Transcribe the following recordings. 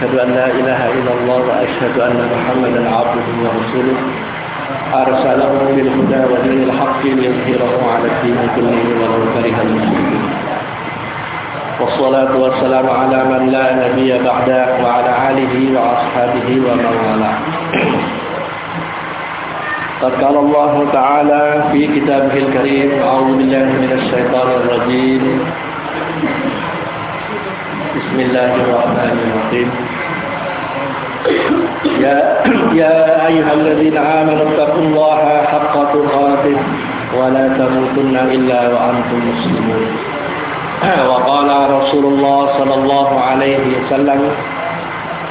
أشهد أن لا إله إلا الله وأشهد أن محمدا عبده ورسوله. أرسله بالهدى ودين الحق ليظهره على الدين كله ولو كره المشركون. والصلاة والسلام على من لا نبي بعده وعلى آله وأصحابه ومن والاه. قد قال الله تعالى في كتابه الكريم أعوذ بالله من الشيطان الرجيم. بسم الله الرحمن الرحيم. يا يا أيها الذين آمنوا اتقوا الله حق تقاته ولا تموتن إلا وأنتم مسلمون. وقال رسول الله صلى الله عليه وسلم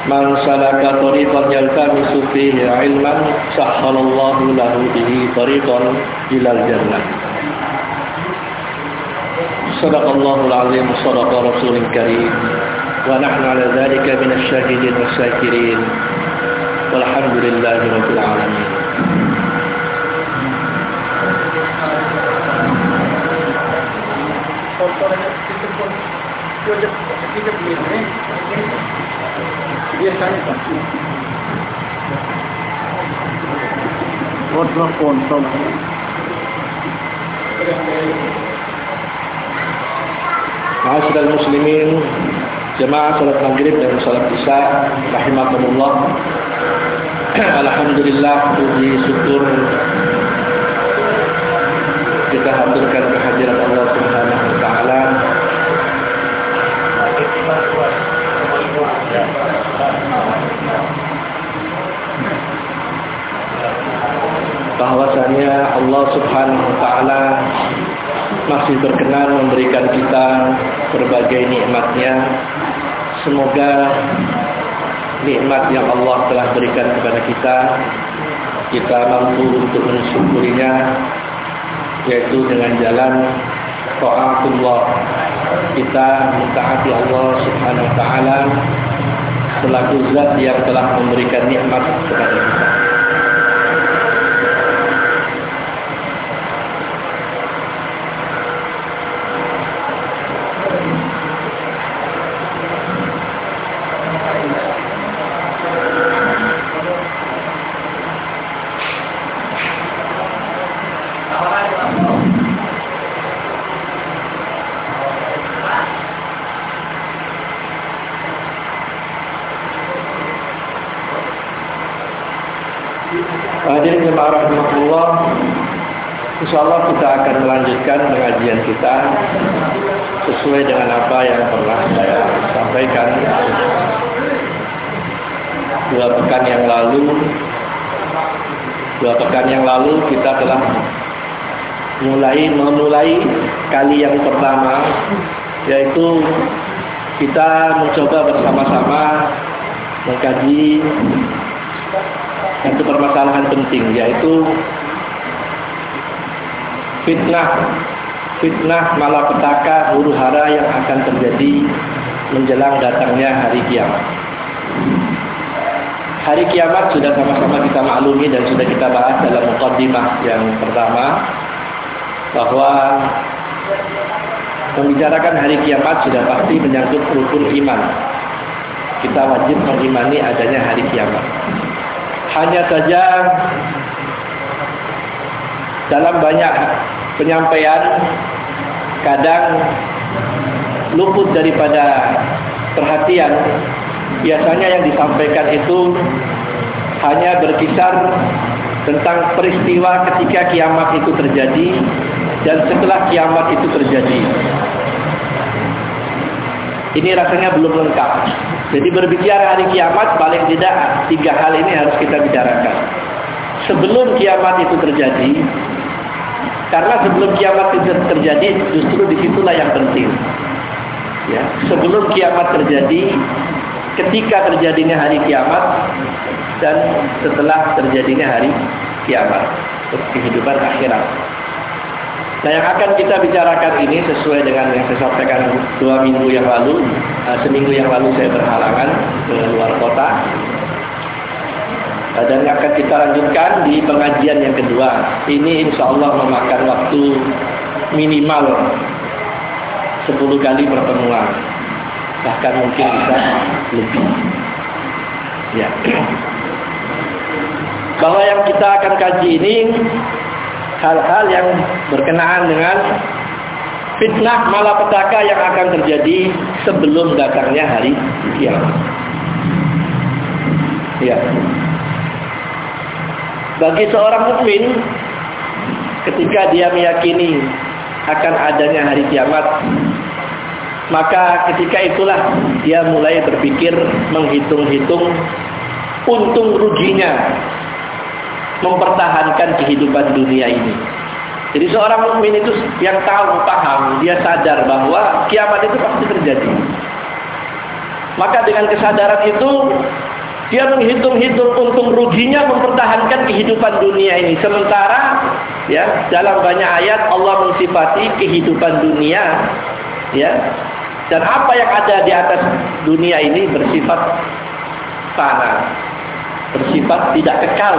من سلك طريقا يلتمس فيه علما سهل الله له به طريقا إلى الجنة. صدق الله العظيم صدق رسول الكريم. ونحن على ذلك من الشاهدين والشاكرين. والحمد لله رب العالمين. Ma'asyiral muslimin Jemaah salat maghrib dan salat isya Rahimakumullah Alhamdulillah Puji syukur Kita haturkan kehadiran Allah subhanahu wa ta'ala bahwasanya Allah Subhanahu wa taala masih berkenan memberikan kita berbagai nikmatnya. Semoga nikmat yang Allah telah berikan kepada kita kita mampu untuk mensyukurinya yaitu dengan jalan taatullah. Kita mentaati Allah Subhanahu wa taala selaku zat yang telah memberikan nikmat kepada kita. Hadirin jemaah rahmatullah InsyaAllah kita akan melanjutkan pengajian kita Sesuai dengan apa yang pernah saya sampaikan Dua pekan yang lalu. Dua pekan yang lalu kita telah mulai memulai kali yang pertama Yaitu kita mencoba bersama-sama mengkaji satu permasalahan penting yaitu fitnah fitnah malapetaka huru hara yang akan terjadi menjelang datangnya hari kiamat. Hari kiamat sudah sama-sama kita maklumi dan sudah kita bahas dalam mukaddimah yang pertama bahwa membicarakan hari kiamat sudah pasti menyangkut rukun iman. Kita wajib mengimani adanya hari kiamat. Hanya saja dalam banyak penyampaian kadang luput daripada perhatian. Biasanya yang disampaikan itu hanya berkisar tentang peristiwa ketika kiamat itu terjadi dan setelah kiamat itu terjadi. Ini rasanya belum lengkap. Jadi berbicara hari kiamat paling tidak tiga hal ini harus kita bicarakan. Sebelum kiamat itu terjadi karena sebelum kiamat itu terjadi justru di situlah yang penting ya sebelum kiamat terjadi ketika terjadinya hari kiamat dan setelah terjadinya hari kiamat kehidupan akhirat. Nah yang akan kita bicarakan ini sesuai dengan yang saya sampaikan dua minggu yang lalu, uh, seminggu yang lalu saya berhalangan ke luar kota. Uh, dan akan kita lanjutkan di pengajian yang kedua. Ini insya Allah memakan waktu minimal 10 kali pertemuan. Bahkan mungkin bisa lebih. Ya. Bahwa yang kita akan kaji ini hal-hal yang berkenaan dengan fitnah malapetaka yang akan terjadi sebelum datangnya hari kiamat. Ya. Bagi seorang mukmin ketika dia meyakini akan adanya hari kiamat, maka ketika itulah dia mulai berpikir menghitung-hitung untung ruginya mempertahankan kehidupan dunia ini. Jadi seorang mukmin itu yang tahu, paham, dia sadar bahwa kiamat itu pasti terjadi. Maka dengan kesadaran itu dia menghitung-hitung untung ruginya mempertahankan kehidupan dunia ini. Sementara ya dalam banyak ayat Allah mensifati kehidupan dunia ya dan apa yang ada di atas dunia ini bersifat fana, bersifat tidak kekal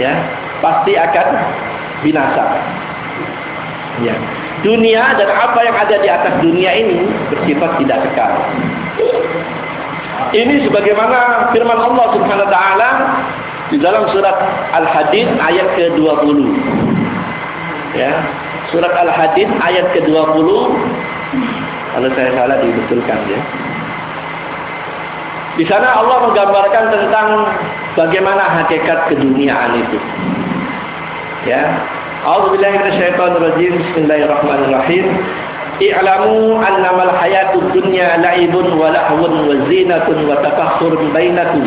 ya pasti akan binasa. Ya. Dunia dan apa yang ada di atas dunia ini bersifat tidak kekal. Ini sebagaimana firman Allah Subhanahu wa taala di dalam surat Al-Hadid ayat ke-20. Ya. Surat Al-Hadid ayat ke-20 kalau saya salah dibetulkan ya. Di sana Allah menggambarkan tentang bagaimana hakikat keduniaan itu. Ya. A'udzubillahi minasyaitonirrajim. Bismillahirrahmanirrahim. I'lamu annamal hayatud dunya la'ibun wa lahwun wa zinatun wa tafakhurun bainakum.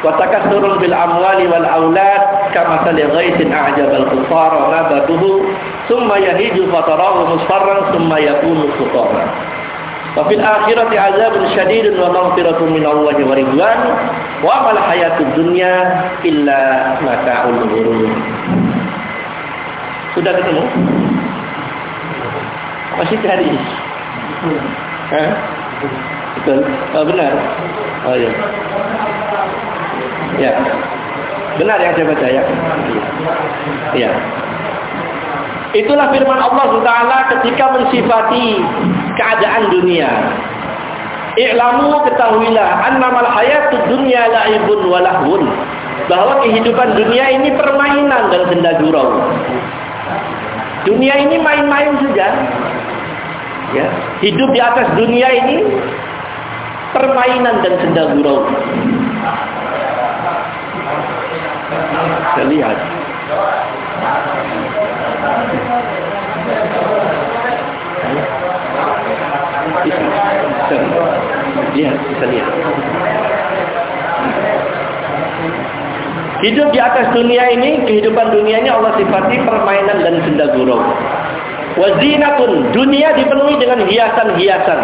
Wa takathurun bil amwali wal aulad kama sali ghaisin a'jabal kuffara nabatuhu thumma yahiju fatarahu musfarran thumma yakunu khutara. Wa fil akhirati azabun syadidun wa maghfiratun min Allah wa ridwan wa mal hayatud dunya illa mata'ul ghurur. Sudah ketemu? Masih cari? Hah? Betul? Oh, benar? Oh ya. Ya. Benar yang saya baca ya? Ya. Itulah firman Allah Taala ketika mensifati keadaan dunia. I'lamu ketahuilah annamal hayatud dunya la'ibun wa lahwun. Bahwa kehidupan dunia ini permainan dan senda gurau. Dunia ini main-main saja. Ya, hidup di atas dunia ini permainan dan senda gurau. Kita lihat. Lihat, bisa lihat. Hidup di atas dunia ini, kehidupan dunia ini Allah sifati permainan dan senda gurau. Wazinatun, dunia dipenuhi dengan hiasan-hiasan.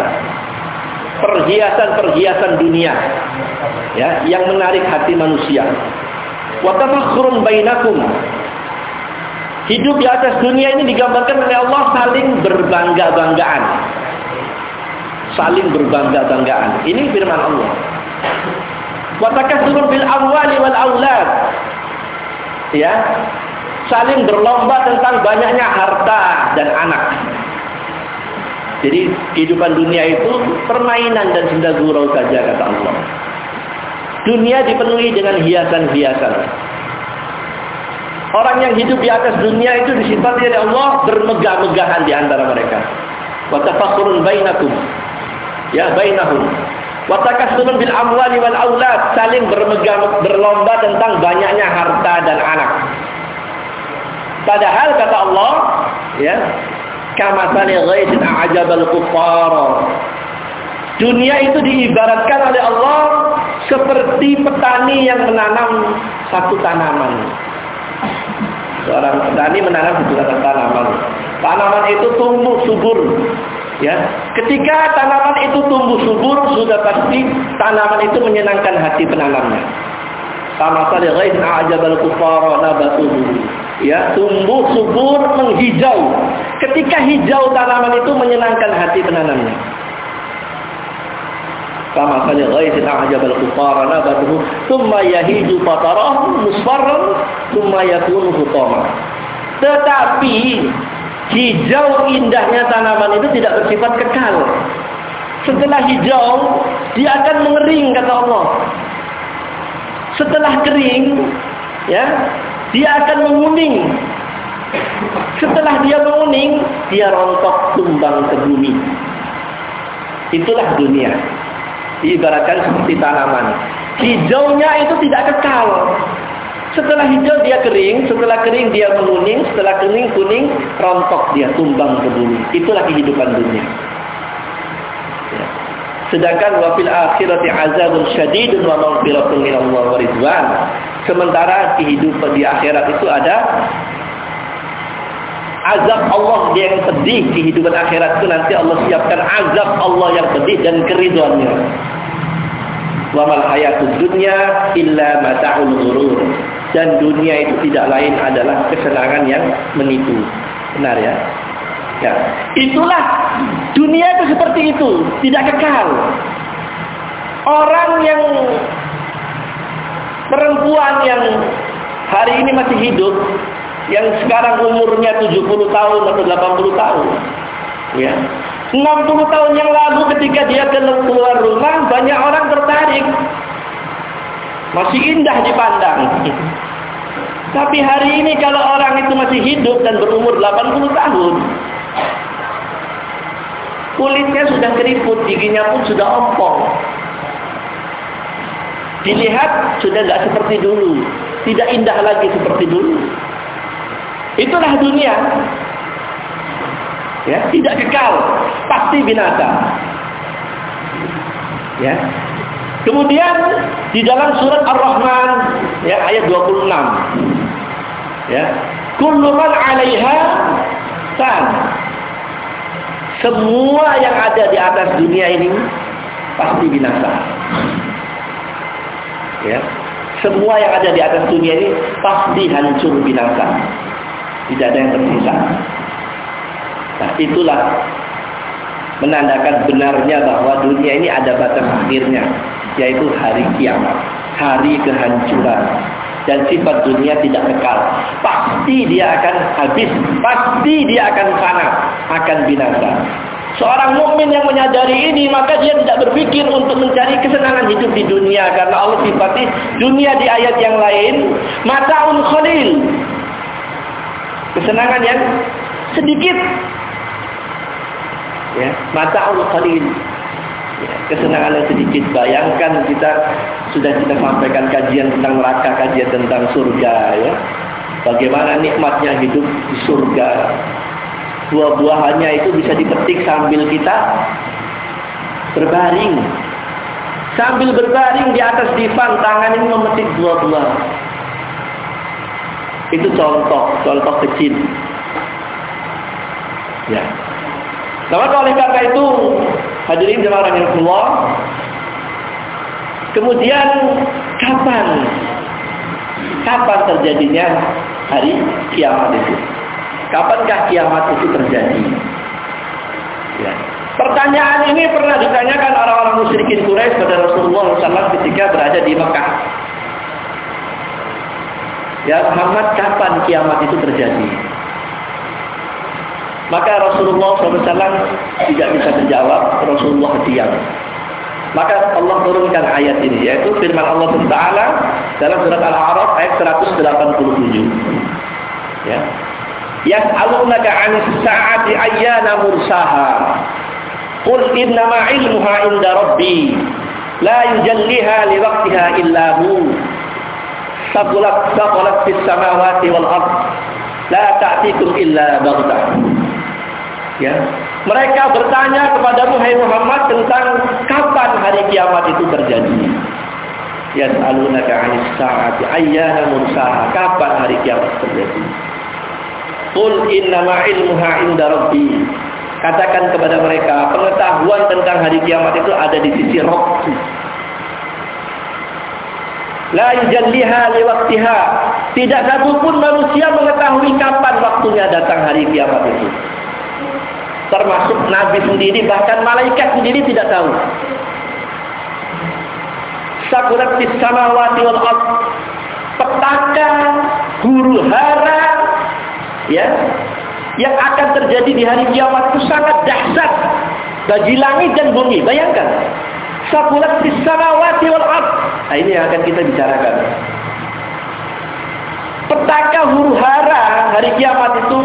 Perhiasan-perhiasan dunia. Ya, yang menarik hati manusia. Wa tafakkurun bainakum. Hidup di atas dunia ini digambarkan oleh Allah saling berbangga-banggaan. Saling berbangga-banggaan. Ini firman Allah. Wa takasurun bil amwali wal aulad. Ya. Saling berlomba tentang banyaknya harta dan anak. Jadi kehidupan dunia itu permainan dan senda gurau saja kata Allah. Dunia dipenuhi dengan hiasan-hiasan. Orang yang hidup di atas dunia itu disifati oleh Allah bermegah-megahan di antara mereka. Wa tafakkurun bainakum. Ya, bainahum. Wa takassurun bil amwali wal aulad, saling bermegah berlomba tentang banyaknya harta dan anak. Padahal kata Allah, ya, kama sani ghaisin a'jabal kuffara. Dunia itu diibaratkan oleh Allah seperti petani yang menanam satu tanaman. Seorang petani menanam satu tanaman. Tanaman itu tumbuh subur, Ya, ketika tanaman itu tumbuh subur, sudah pasti tanaman itu menyenangkan hati penanamnya. Sama saja ghaith a'jabal kufara nabatuhu. Ya, tumbuh subur menghijau. Ketika hijau tanaman itu menyenangkan hati penanamnya. Sama saja ghaith a'jabal kufara nabatuhu, thumma yahiju fatarahu musfarran, thumma yakunu hutama. Tetapi hijau indahnya tanaman itu tidak bersifat kekal. Setelah hijau, dia akan mengering kata Allah. Setelah kering, ya, dia akan menguning. Setelah dia menguning, dia rontok tumbang ke bumi. Itulah dunia. Diibaratkan seperti tanaman. Hijaunya itu tidak kekal. Setelah hijau dia kering, setelah kering dia menguning, setelah kuning kuning rontok dia tumbang ke bumi. Itulah kehidupan dunia. Ya. Sedangkan wafil akhirati azabun syadidun wa maghfiratun min Allah wa ridwan. Sementara kehidupan di akhirat itu ada azab Allah yang pedih kehidupan akhirat itu nanti Allah siapkan azab Allah yang pedih dan keriduannya. Wa mal hayatud dunya illa mata'ul ghurur dan dunia itu tidak lain adalah kesenangan yang menipu. Benar ya? Ya. Itulah dunia itu seperti itu, tidak kekal. Orang yang perempuan yang hari ini masih hidup, yang sekarang umurnya 70 tahun atau 80 tahun. Ya. 60 tahun yang lalu ketika dia keluar rumah, banyak orang tertarik masih indah dipandang. Tapi hari ini kalau orang itu masih hidup dan berumur 80 tahun, kulitnya sudah keriput, giginya pun sudah ompong. Dilihat sudah tidak seperti dulu, tidak indah lagi seperti dulu. Itulah dunia. Ya, tidak kekal, pasti binasa. Ya, Kemudian di dalam surat Ar-Rahman ya ayat 26. Ya. Kullu man 'alaiha fan. Semua yang ada di atas dunia ini pasti binasa. Ya. Semua yang ada di atas dunia ini pasti hancur binasa. Tidak ada yang tersisa. Nah, itulah menandakan benarnya bahwa dunia ini ada batas akhirnya yaitu hari kiamat, hari kehancuran. Dan sifat dunia tidak kekal. Pasti dia akan habis, pasti dia akan sangat, akan binasa. Seorang mukmin yang menyadari ini, maka dia tidak berpikir untuk mencari kesenangan hidup di dunia karena Allah sifati dunia di ayat yang lain, mataun khalil. Kesenangan yang sedikit. Ya, mataun khalil kesenangan yang sedikit. Bayangkan kita sudah kita sampaikan kajian tentang neraka, kajian tentang surga ya. Bagaimana nikmatnya hidup di surga. Buah-buahannya itu bisa dipetik sambil kita berbaring. Sambil berbaring di atas divan, tangan ini memetik buah-buah. Itu contoh, contoh kecil. Ya. Nah, oleh karena itu Hadirin jemaah rahimahullah. Kemudian kapan kapan terjadinya hari kiamat itu? Kapankah kiamat itu terjadi? Ya. Pertanyaan ini pernah ditanyakan orang-orang musyrikin Quraisy pada Rasulullah SAW ketika berada di Mekah. Ya Muhammad, kapan kiamat itu terjadi? Maka Rasulullah SAW tidak bisa menjawab, Rasulullah diam. Maka Allah turunkan ayat ini, yaitu firman Allah Taala dalam surat Al-A'raf ayat 187. Ya. Yas'alunaka 'anis sa'ati ayyana mursaha. Qul innama 'ilmuha 'inda rabbi. La yujalliha li illa hu. Sabulat sabulat fis samawati wal ard. La ta'tikum illa baghtah. Ya. Mereka bertanya kepada Muhammad tentang kapan hari kiamat itu terjadi. Yas'alunaka 'anis sa'ati ayyana mursaha? Kapan hari kiamat terjadi? Qul innama 'ilmuha 'inda rabbi. Katakan kepada mereka, pengetahuan tentang hari kiamat itu ada di sisi roh. La yujalliha liwaktiha. Tidak satu pun manusia mengetahui kapan waktunya datang hari kiamat itu. Termasuk Nabi sendiri, bahkan malaikat sendiri tidak tahu. Sakurat samawati wal ard. Petaka, huru hara, ya, yang akan terjadi di hari kiamat itu sangat dahsyat bagi langit dan bumi. Bayangkan, sakurat fis samawati wal ard. Nah, ini yang akan kita bicarakan. Petaka huru hara hari kiamat itu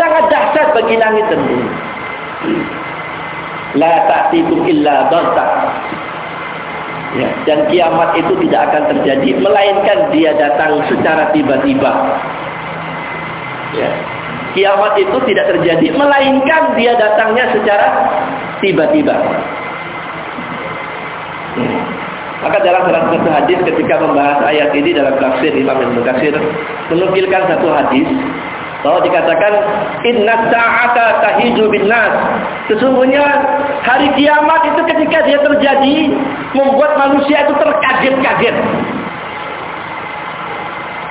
sangat dahsyat bagi langit dan bumi. La ta'tikum illa baghtah. Ya, dan kiamat itu tidak akan terjadi melainkan dia datang secara tiba-tiba. Ya. Kiamat itu tidak terjadi melainkan dia datangnya secara tiba-tiba. Maka dalam salah satu hadis ketika membahas ayat ini dalam tafsir Imam Ibnu Katsir menukilkan satu hadis bahwa dikatakan inna sa'ata tahiju bin nas. Sesungguhnya hari kiamat itu ketika dia terjadi membuat manusia itu terkaget-kaget.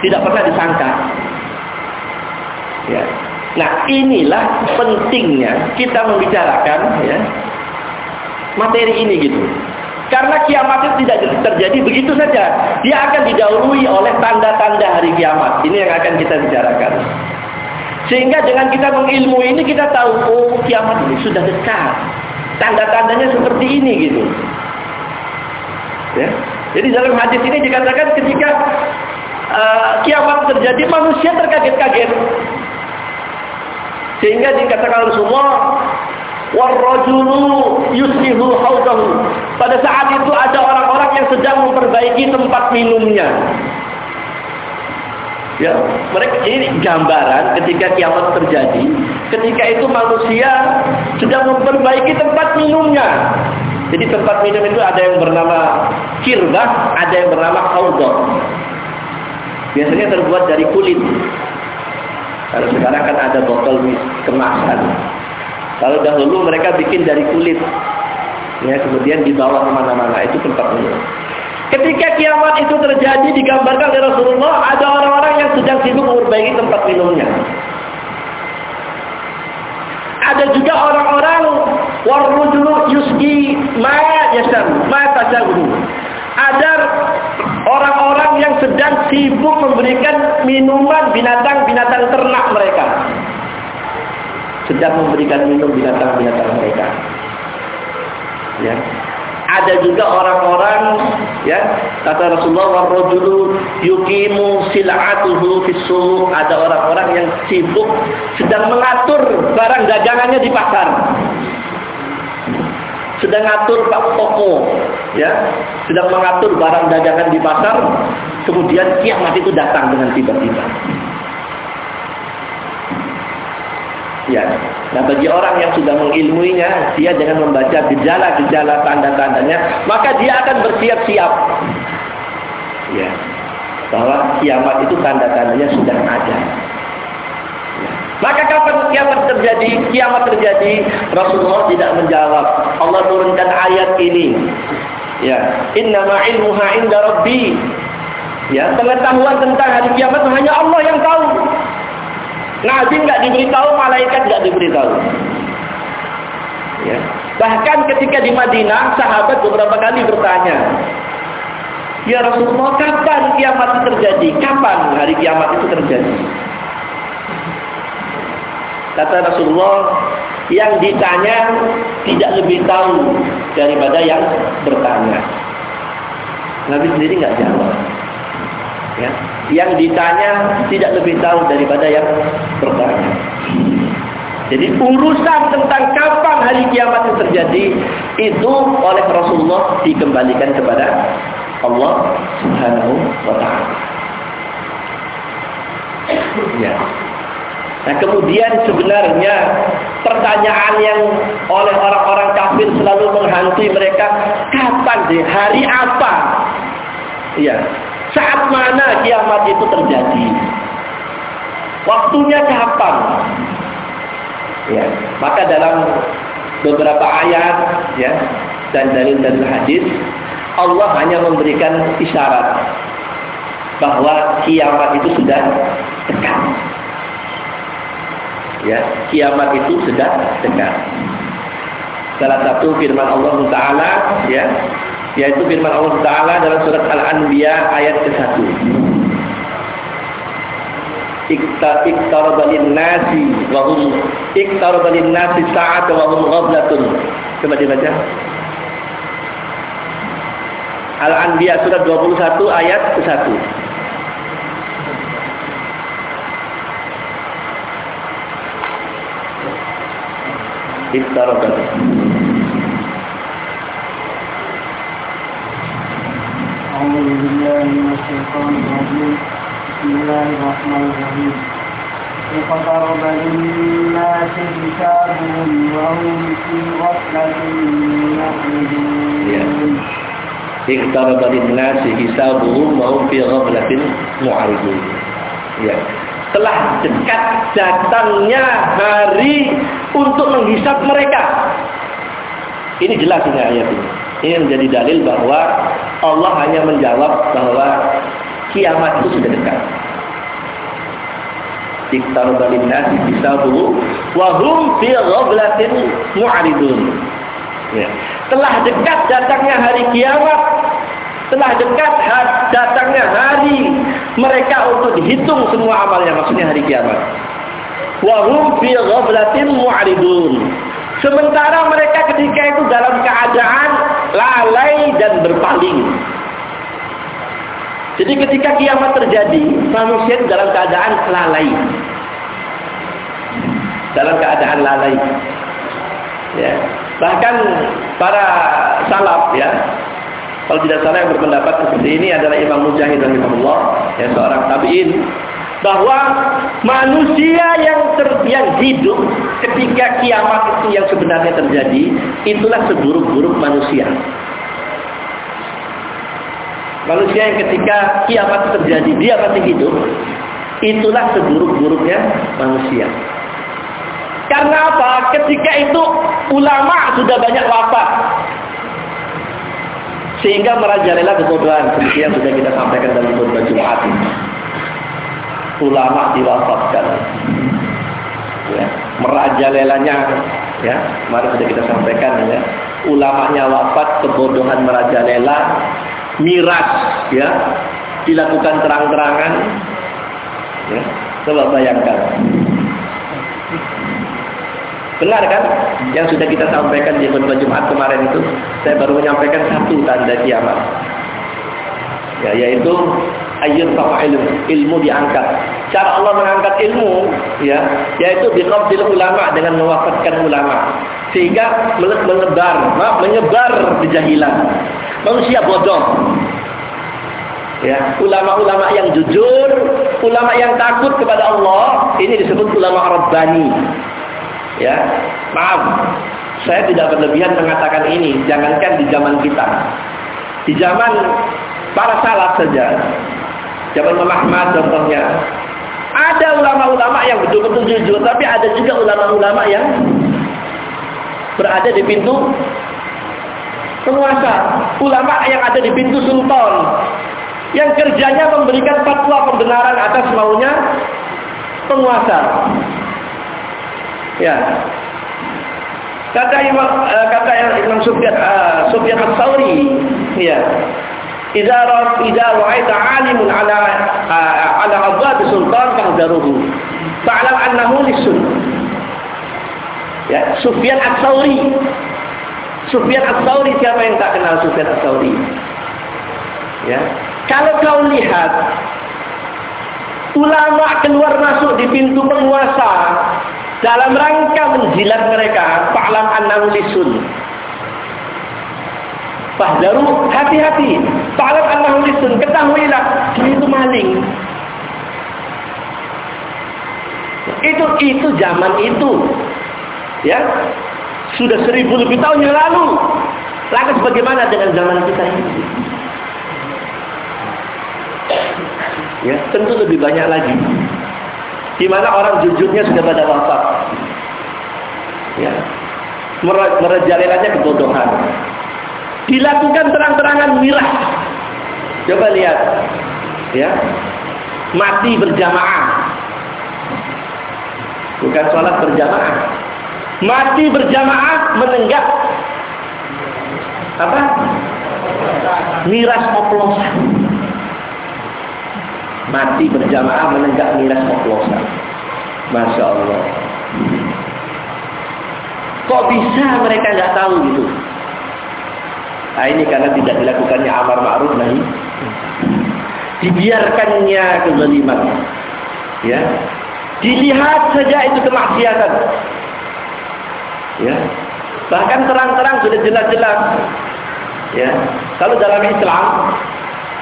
Tidak pernah disangka. Ya. Nah, inilah pentingnya kita membicarakan ya materi ini gitu. Karena kiamat itu tidak terjadi begitu saja. Dia akan didahului oleh tanda-tanda hari kiamat. Ini yang akan kita bicarakan. Sehingga dengan kita mengilmu ini kita tahu oh kiamat ini sudah dekat. Tanda-tandanya seperti ini gitu. Ya. Jadi dalam hadis ini dikatakan ketika uh, kiamat terjadi manusia terkaget-kaget. Sehingga dikatakan Rasulullah warrajulu yuslihu. Pada saat itu ada orang-orang yang sedang memperbaiki tempat minumnya. Ya, mereka ini gambaran ketika kiamat terjadi, ketika itu manusia sedang memperbaiki tempat minumnya. Jadi tempat minum itu ada yang bernama kirbah, ada yang bernama haudah. Biasanya terbuat dari kulit. Kalau sekarang kan ada botol kemasan. Kalau dahulu mereka bikin dari kulit. Ya, kemudian dibawa ke mana-mana. Itu tempat minum. Ketika kiamat itu terjadi digambarkan oleh Rasulullah ada orang-orang yang sedang sibuk memperbaiki tempat minumnya. Ada juga orang-orang warujulu yuski ma yasam ma tasawu. Ada orang-orang yang sedang sibuk memberikan minuman binatang-binatang ternak mereka. Sedang memberikan minum binatang-binatang mereka. Ya. Ada juga orang-orang ya kata Rasulullah warrajulu yuqimu sil'atuhu fis Ada orang-orang yang sibuk sedang mengatur barang dagangannya di pasar. Sedang mengatur pak toko, ya, sedang mengatur barang dagangan di pasar, kemudian kiamat itu datang dengan tiba-tiba. Ya. Nah bagi orang yang sudah mengilmuinya, dia dengan membaca gejala-gejala tanda-tandanya, maka dia akan bersiap-siap. Ya. Bahwa kiamat itu tanda-tandanya sudah ada. Ya. Maka kapan kiamat terjadi? Kiamat terjadi, Rasulullah tidak menjawab. Allah turunkan ayat ini. Ya, innama ilmuha inda rabbi. Ya, pengetahuan tentang hari kiamat hanya Allah yang tahu. Nabi nggak diberitahu, malaikat nggak diberitahu. Ya. Bahkan ketika di Madinah, sahabat beberapa kali bertanya, Ya Rasulullah, kapan kiamat itu terjadi? Kapan hari kiamat itu terjadi? Kata Rasulullah, yang ditanya tidak lebih tahu daripada yang bertanya. Nabi sendiri nggak jawab. Ya. Yang ditanya tidak lebih tahu daripada yang bertanya. Jadi urusan tentang kapan hari kiamat itu terjadi itu oleh Rasulullah dikembalikan kepada Allah Subhanahu wa taala. Ya. Nah, kemudian sebenarnya pertanyaan yang oleh orang-orang kafir selalu menghantui mereka, kapan sih hari apa? Ya, saat mana kiamat itu terjadi? Waktunya kapan? Ya, maka dalam beberapa ayat ya dan dalil-dalil hadis Allah hanya memberikan isyarat bahwa kiamat itu sudah dekat. Ya, kiamat itu sudah dekat. Salah satu firman Allah Taala ya, yaitu firman Allah Taala dalam surat Al-Anbiya ayat ke-1. Iktaraba lin-nasi wa hum iktaraba lin-nasi sa'ata wa hum ghaflatun. Coba dibaca. Al-Anbiya surat 21 ayat ke-1. Iqtarabat. أعوذ بالله من الشيطان الرجيم بسم الله الرحمن الرحيم اقترب للناس حسابهم وهم في غفلة معرضون Iqtaraba lin-nasi hisabuhum wa hum fi ghaflatin mu'ridun. Ya. Telah dekat datangnya hari untuk menghisap mereka. Ini jelas ini ayat ini. Ini menjadi dalil bahwa Allah hanya menjawab bahwa kiamat itu sudah dekat. Iqtaraba lin-nasi hisabuhum wa hum fi ghaflatin mu'ridun. Ya. Telah dekat datangnya hari kiamat. Telah dekat datangnya hari mereka untuk dihitung semua amalnya. Maksudnya hari kiamat. Wahum fi ghaflatin mu'ridun. Sementara mereka ketika itu dalam keadaan lalai dan berpaling. Jadi ketika kiamat terjadi, manusia dalam keadaan lalai. Dalam keadaan lalai. Ya. Bahkan para salaf ya, kalau tidak salah yang berpendapat seperti ini adalah Imam Mujahid rahimahullah, ya seorang tabi'in, bahwa manusia yang ter, yang hidup ketika kiamat itu yang sebenarnya terjadi, itulah seburuk-buruk manusia. Manusia yang ketika kiamat terjadi, dia masih hidup, itulah seburuk-buruknya manusia. Karena apa? Ketika itu ulama sudah banyak wafat. Sehingga merajalela kebodohan seperti yang sudah kita sampaikan dalam khutbah Jumat. Ulama diwafatkan. Ya, merajalelanya ya, kemarin sudah kita sampaikan ya. Ulamanya wafat, kebodohan merajalela, miras ya, dilakukan terang-terangan. Ya, coba bayangkan. Benar kan? Yang sudah kita sampaikan di khutbah Jumat kemarin itu, saya baru menyampaikan satu tanda kiamat. Ya, yaitu ayat ilmu, ilmu diangkat. Cara Allah mengangkat ilmu, ya, yaitu biqabdil ulama dengan mewafatkan ulama. Sehingga menyebar, menyebar kejahilan. Manusia bodoh. Ya, ulama-ulama yang jujur, ulama yang takut kepada Allah, ini disebut ulama rabbani. Ya, maaf, saya tidak berlebihan mengatakan ini. Jangankan di zaman kita, di zaman para salaf saja, zaman Muhammad contohnya, ada ulama-ulama yang betul-betul jujur, tapi ada juga ulama-ulama yang berada di pintu penguasa, ulama yang ada di pintu sultan, yang kerjanya memberikan fatwa pembenaran atas maunya penguasa. Ya. Kata Imam uh, kata Imam Sufyan uh, Sufyan ya. Idza ra'aita 'alimun 'ala uh, 'ala adad sultan fahdaruhu. Fa'lam annahu lisun. Ya, Sufyan Ats-Tsauri. Sufyan Ats-Tsauri siapa yang tak kenal Sufyan Ats-Tsauri? Ya. Kalau kau lihat ulama keluar masuk di pintu penguasa dalam rangka menjilat mereka fa'lam annahu lisun Fahdaru hati-hati fa'lam annahu lisun ketahuilah dia itu maling itu itu zaman itu ya sudah seribu lebih tahun yang lalu lantas bagaimana dengan zaman kita ini ya tentu lebih banyak lagi di mana orang jujurnya sudah pada wafat. Ya. Merajalelanya kebodohan. Dilakukan terang-terangan mirah. Coba lihat. Ya. Mati berjamaah. Bukan sholat berjamaah. Mati berjamaah menenggak apa? Miras oplosan. Mati berjamaah menenggak miras oplosan. Masya Allah. Kok bisa mereka nggak tahu gitu? Nah ini karena tidak dilakukannya amar ma'ruf nahi. Dibiarkannya kezaliman. Ya. Dilihat saja itu kemaksiatan. Ya. Bahkan terang-terang sudah jelas-jelas. Ya. Kalau dalam Islam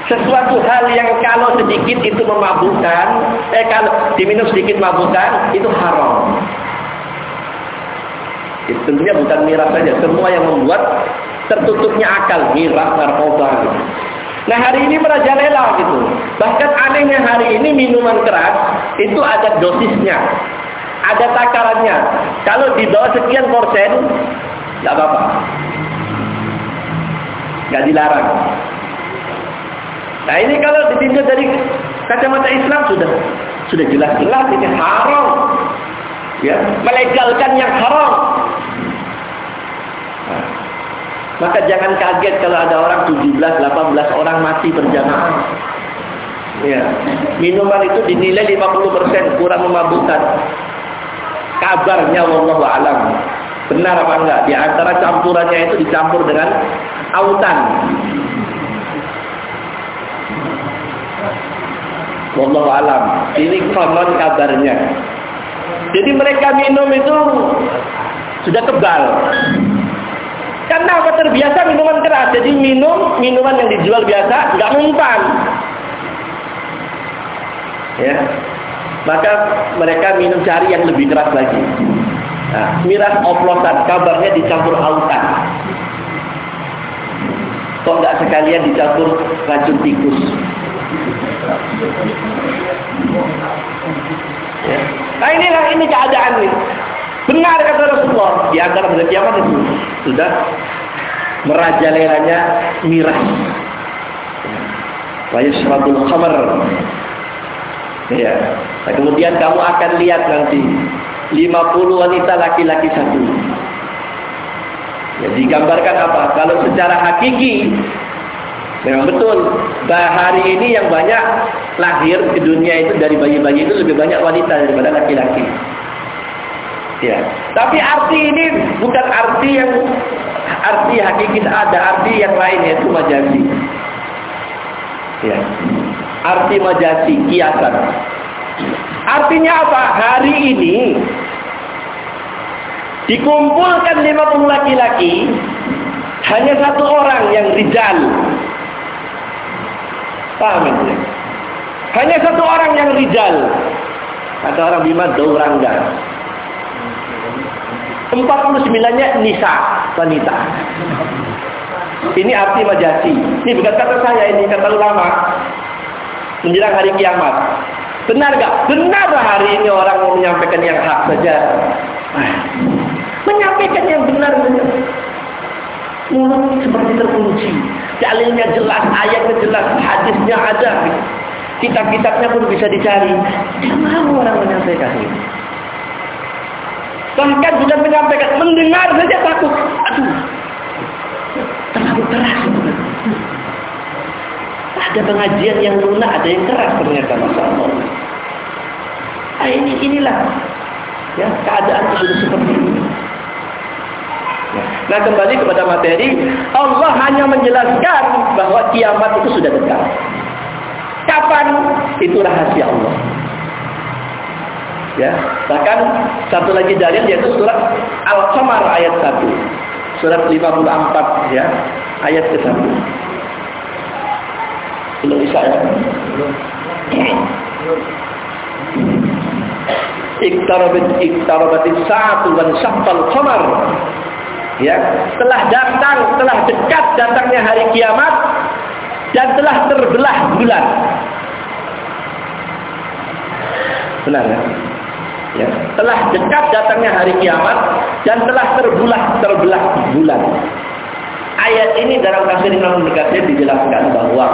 sesuatu hal yang kalau sedikit itu memabukkan, eh kalau diminum sedikit memabukkan itu haram. Itu tentunya bukan miras saja, semua yang membuat tertutupnya akal, miras, narkoba gitu. Nah hari ini merajalela gitu. Bahkan anehnya hari ini minuman keras itu ada dosisnya, ada takarannya. Kalau di bawah sekian persen, nggak apa-apa, nggak dilarang. Nah ini kalau ditinjau dari kacamata Islam sudah sudah jelas-jelas ini haram. Ya, melegalkan yang haram. Nah, maka jangan kaget kalau ada orang 17, 18 orang mati berjamaah. Ya, minuman itu dinilai 50% kurang memabukkan. Kabarnya wallahu alam. Benar apa enggak? Di antara campurannya itu dicampur dengan autan. Wallahu alam. Ini konon kabarnya. Jadi mereka minum itu sudah kebal. Karena apa terbiasa minuman keras. Jadi minum minuman yang dijual biasa nggak mempan. Ya. Maka mereka minum cari yang lebih keras lagi. Nah, miras oplosan kabarnya dicampur autan. Kok nggak sekalian dicampur racun tikus? Ya. Nah inilah ini keadaan nih. Benar kata Rasulullah di antara pada kiamat itu sudah merajalelanya miras. Wa yashrabul khamar. Ya. Nah, kemudian kamu akan lihat nanti 50 wanita laki-laki satu. Ya, digambarkan apa? Kalau secara hakiki Memang betul. Bah hari ini yang banyak lahir ke dunia itu dari bayi-bayi itu lebih banyak wanita daripada laki-laki. Ya. Tapi arti ini bukan arti yang arti hakiki ada arti yang lain yaitu majazi. Ya. Arti majazi kiasan. Artinya apa? Hari ini dikumpulkan 50 laki-laki hanya satu orang yang rijal Paham itu? Hanya satu orang yang rijal. Kata orang Bima Daurangga. 49-nya nisa, wanita. Ini arti majasi. Ini bukan kata saya, ini kata ulama. Menjelang hari kiamat. Benar gak? Benar hari ini orang mau menyampaikan yang hak saja. Menyampaikan yang benar. Mulut seperti terkunci. Dalilnya jelas, ayatnya jelas, hadisnya ada. Kitab-kitabnya pun bisa dicari. Tidak mau orang menyampaikan ini. Bahkan bukan menyampaikan, mendengar saja takut. Aduh, terlalu keras. Ada pengajian yang lunak, ada yang keras ternyata masa Allah. Nah, ini inilah ya keadaan sudah seperti ini. Nah kembali kepada materi, Allah hanya menjelaskan bahwa kiamat itu sudah dekat. Kapan? Itu rahasia Allah. Ya, bahkan satu lagi dalil yaitu surat Al-Qamar ayat 1. Surat 54 ya, ayat ke-1. Belum bisa ya? Iktarabat iktarabatis sa'atu wan syaqqal qamar ya telah datang telah dekat datangnya hari kiamat dan telah terbelah bulan benar ya Ya, telah dekat datangnya hari kiamat dan telah terbelah terbelah bulan. Ayat ini dalam tafsir Imam Al-Qasir dijelaskan bahwa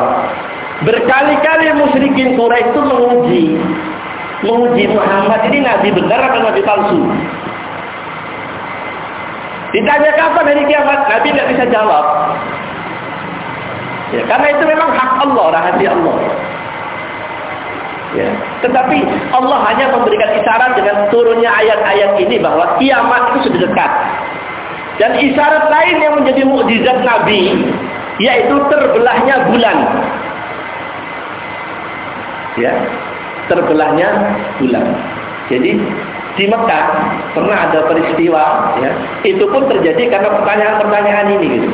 berkali-kali musyrikin Quraisy itu menguji menguji Muhammad ini nabi benar atau nabi palsu. Ditanya kapan hari kiamat, Nabi tidak bisa jawab. Ya, karena itu memang hak Allah, rahasia Allah. Ya. Tetapi Allah hanya memberikan isyarat dengan turunnya ayat-ayat ini bahwa kiamat itu sudah dekat. Dan isyarat lain yang menjadi mukjizat Nabi yaitu terbelahnya bulan. Ya, terbelahnya bulan. Jadi di Mekah pernah ada peristiwa ya, itu pun terjadi karena pertanyaan-pertanyaan ini gitu.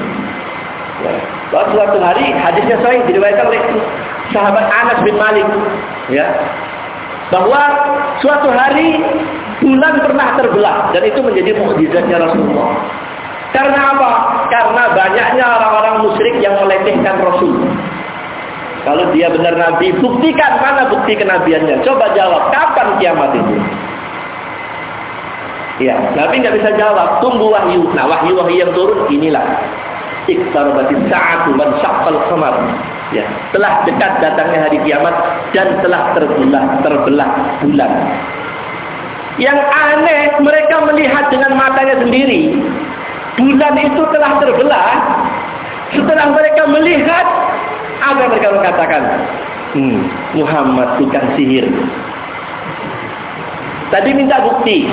Ya. Suatu hari hadisnya sahih diriwayatkan oleh sahabat Anas bin Malik ya bahwa suatu hari bulan pernah terbelah dan itu menjadi mukjizatnya Rasulullah. Karena apa? Karena banyaknya orang-orang musyrik yang melecehkan Rasul. Kalau dia benar nabi, buktikan mana bukti kenabiannya. Coba jawab, kapan kiamat itu? Ya, Nabi nggak bisa jawab. Tunggu wahyu. Nah, wahyu-wahyu yang turun inilah. Iqtarabatis sa'atu man syaqqal qamar. Ya, telah dekat datangnya hari kiamat dan telah terbelah terbelah bulan. Yang aneh, mereka melihat dengan matanya sendiri. Bulan itu telah terbelah. Setelah mereka melihat, yang mereka mengatakan? Hmm, Muhammad bukan sihir. Tadi minta bukti.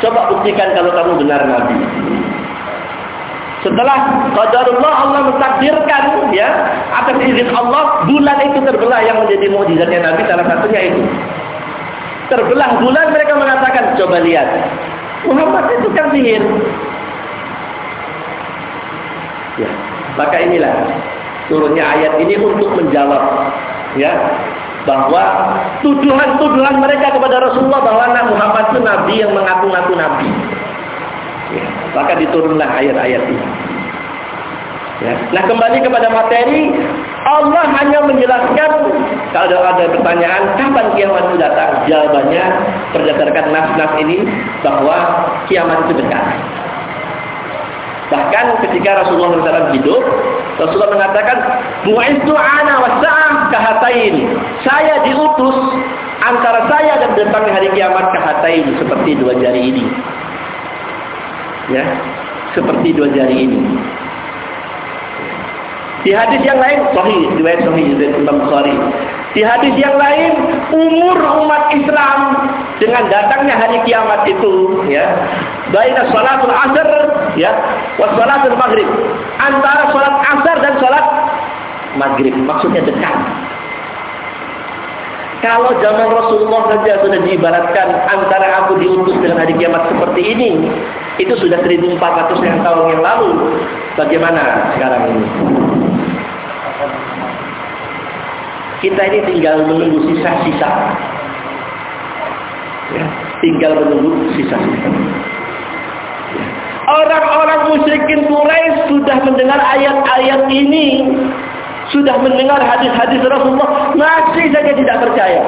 Coba buktikan kalau kamu benar Nabi. Setelah qadarullah Allah mentakdirkan ya atas izin Allah bulan itu terbelah yang menjadi mukjizatnya Nabi salah satunya itu. Terbelah bulan mereka mengatakan coba lihat Muhammad itu kan sihir. Ya, maka inilah turunnya ayat ini untuk menjawab ya bahwa tuduhan-tuduhan mereka kepada Rasulullah bahwa Muhammad itu nabi yang mengaku-ngaku nabi. Ya, maka diturunlah ayat-ayat ini. Ya. Nah kembali kepada materi, Allah hanya menjelaskan kalau ada pertanyaan kapan kiamat itu datang, jawabannya berdasarkan nas-nas ini bahwa kiamat itu dekat. Bahkan ketika Rasulullah SAW hidup, Rasulullah mengatakan, "Bu'istu ana wasa'ah kahatain." Saya diutus antara saya dan datangnya hari kiamat kahatain seperti dua jari ini. Ya, seperti dua jari ini. Di hadis yang lain sahih, riwayat sahih dari Imam Bukhari. Di hadis yang lain, umur umat Islam dengan datangnya hari kiamat itu, ya, baina salatul asar, ya, wa salatul maghrib. Antara salat asar dan salat maghrib, maksudnya dekat. Kalau zaman Rasulullah saja sudah diibaratkan antara aku diutus dengan hari kiamat seperti ini, itu sudah 1400 yang tahun yang lalu. Bagaimana sekarang ini? Kita ini tinggal menunggu sisa-sisa. Ya, tinggal menunggu sisa-sisa. Orang-orang musyrikin Quraisy sudah mendengar ayat-ayat ini, sudah mendengar hadis-hadis Rasulullah, masih saja tidak percaya.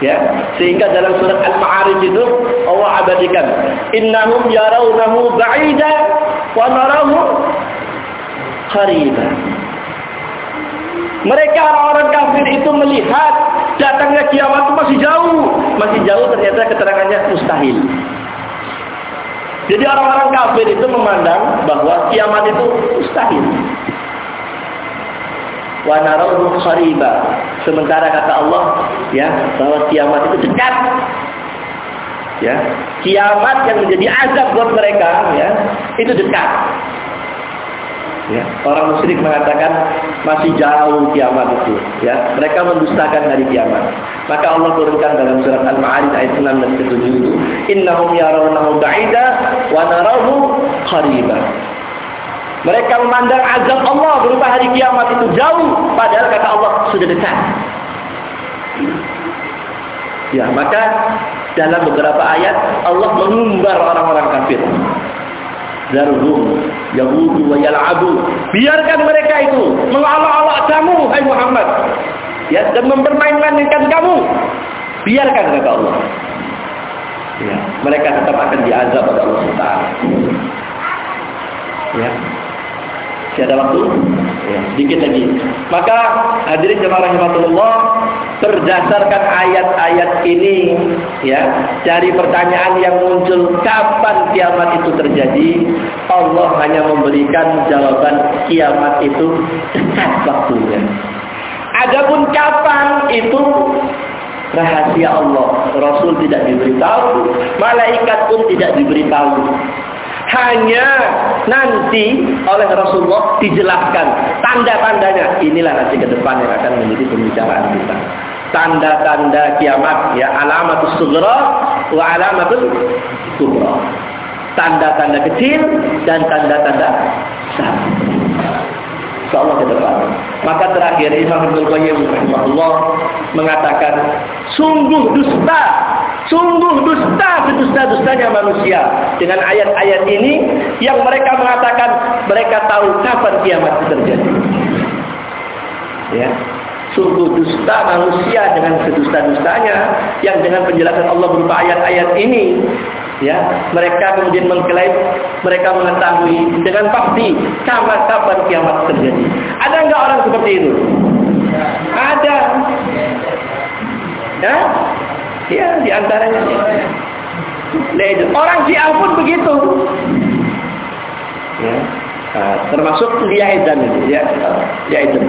Ya, sehingga dalam surat Al-Ma'arij itu Allah abadikan, "Innahum yarawnahu ba'ida wa narahu qariba." Mereka orang-orang kafir itu melihat datangnya kiamat itu masih jauh, masih jauh ternyata keterangannya mustahil. Jadi orang-orang kafir itu memandang bahwa kiamat itu mustahil. Wa narahu qariba. Sementara kata Allah ya bahwa kiamat itu dekat. Ya, kiamat yang menjadi azab buat mereka ya, itu dekat. Ya, orang musyrik mengatakan masih jauh kiamat itu. Ya, mereka mendustakan hari kiamat. Maka Allah turunkan dalam surat Al-Ma'arij ayat 6 dan 7 itu, "Innahum yarawnahu ba'ida wa narahu qariba." Mereka memandang azab Allah berupa hari kiamat itu jauh, padahal kata Allah sudah dekat. Ya, maka dalam beberapa ayat Allah mengumbar orang-orang kafir. Zarhum yahudu wa yal'abu. Biarkan mereka itu mengolok-olok kamu, hai Muhammad. ya dan mempermainkan kamu. Biarkan kata Allah. Ya, mereka tetap akan diazab oleh Allah Taala. Ya. Masih ada waktu? Ya, sedikit lagi. Maka hadirin jemaah rahimahullah, berdasarkan ayat-ayat ini ya, dari pertanyaan yang muncul kapan kiamat itu terjadi, Allah hanya memberikan jawaban kiamat itu dekat waktunya. Adapun kapan itu rahasia Allah. Rasul tidak diberitahu, malaikat pun tidak diberitahu. Hanya nanti oleh Rasulullah dijelaskan tanda-tandanya. Inilah nanti ke depan yang akan menjadi pembicaraan kita. Tanda-tanda kiamat ya alamatus sughra wa alamatul kubra. Tanda-tanda kecil dan tanda-tanda besar. Insyaallah ke depan. Maka terakhir Imam Ibnu Qayyim rahimahullah mengatakan sungguh dusta, sungguh dusta sedusta-dustanya manusia. Dengan ayat-ayat ini yang mereka mengatakan mereka tahu kapan kiamat terjadi. Ya. Sungguh dusta manusia dengan sedusta-dustanya yang dengan penjelasan Allah berupa ayat-ayat ini ya mereka kemudian mengklaim mereka mengetahui dengan pasti kapan kapan kiamat terjadi. Ada enggak orang seperti itu? Ada. Ya ya di antaranya orang Syiah pun begitu ya nah, termasuk Liaizan itu ya Liaizan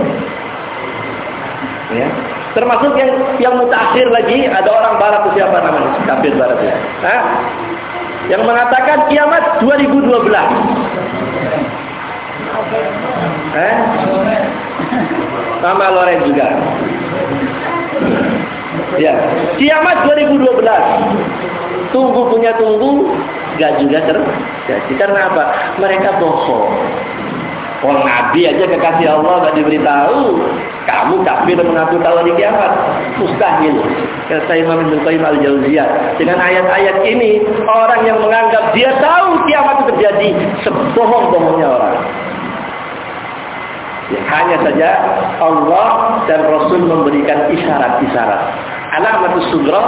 ya termasuk yang yang mutakhir lagi ada orang barat siapa namanya kafir barat ya Hah? yang mengatakan kiamat 2012. Eh? Nama Loren juga. Ya, kiamat 2012. Tunggu punya tunggu, gak juga terjadi. Karena apa? Mereka bohong. Orang Nabi aja kekasih Allah gak diberitahu. Kamu kafir mengaku tahu di kiamat. Mustahil. Kata Imam Ibn Qayyim al-Jauziyah. Dengan ayat-ayat ini, orang yang menganggap dia tahu kiamat itu terjadi. Sebohong-bohongnya orang. Ya, hanya saja Allah dan Rasul memberikan isyarat-isyarat. Alamatul sugra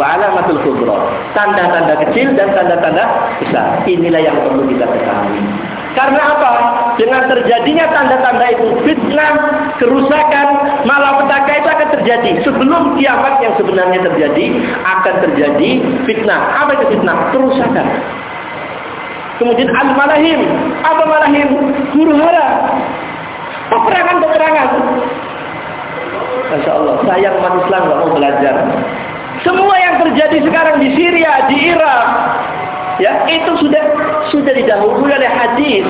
wa alamatul kubra. Tanda-tanda kecil dan tanda-tanda besar. Inilah yang perlu kita ketahui. Karena apa? Dengan terjadinya tanda-tanda itu fitnah, kerusakan, malapetaka itu akan terjadi. Sebelum kiamat yang sebenarnya terjadi, akan terjadi fitnah. Apa itu fitnah? Kerusakan. Kemudian al-malahim. Apa malahim? Guru hara. Peperangan-peperangan. Masya Allah, sayang umat Islam nggak mau belajar. Semua yang terjadi sekarang di Syria, di Irak, Ya, itu sudah sudah didahului oleh hadis.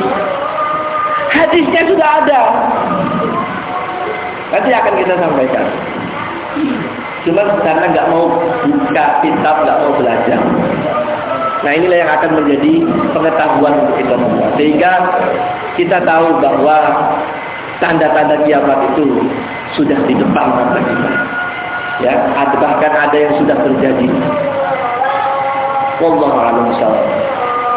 Hadisnya sudah ada. Nanti akan kita sampaikan. Cuma karena nggak mau buka kitab, nggak mau belajar. Nah inilah yang akan menjadi pengetahuan untuk kita semua. Sehingga kita tahu bahwa tanda-tanda kiamat itu sudah di depan mata kita. Ya, ada bahkan ada yang sudah terjadi. Wallahu a'lam bishawab.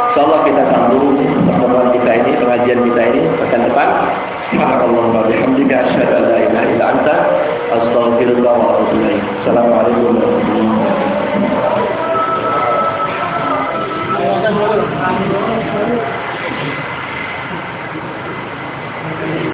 Insyaallah kita sambung pertemuan kita ini, pengajian kita ini pekan depan. Subhanallah wa bihamdika asyhadu an la ilaha illa anta astaghfiruka wa atubu ilaik. Assalamualaikum warahmatullahi wabarakatuh.